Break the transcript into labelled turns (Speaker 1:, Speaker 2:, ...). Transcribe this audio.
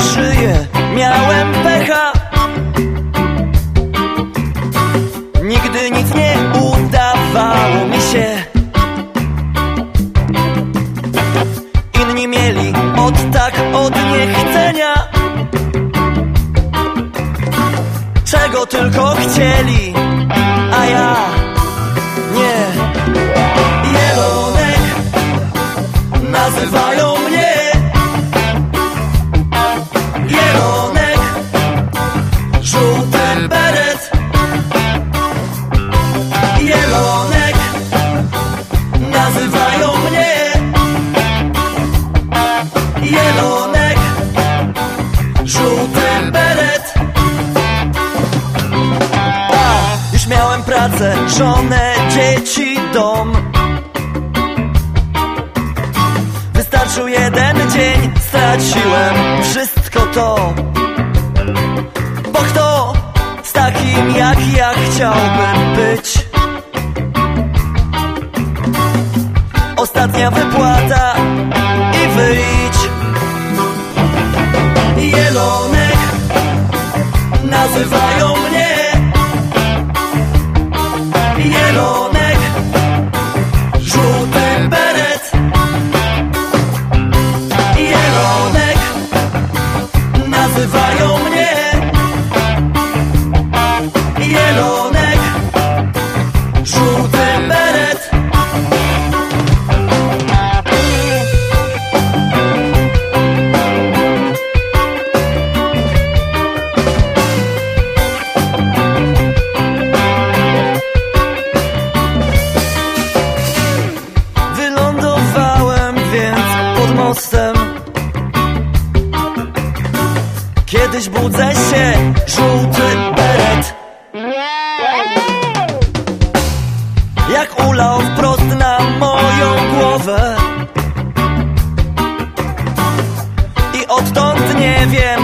Speaker 1: Żyję, miałem pecha. Nigdy nic nie udawało mi się. Inni mieli od tak, od niechcenia. Czego tylko chcieli, a ja pracę, żonę, dzieci, dom. Wystarczył jeden dzień, straciłem wszystko to. Bo kto z takim jak ja chciałbym być? Ostatnia wypłata i wyjdź. Jelonek Nazywają mnie Nazywają mnie Kiedyś budzę się, żółty beret. Jak ulał wprost na moją głowę. I odtąd nie wiem,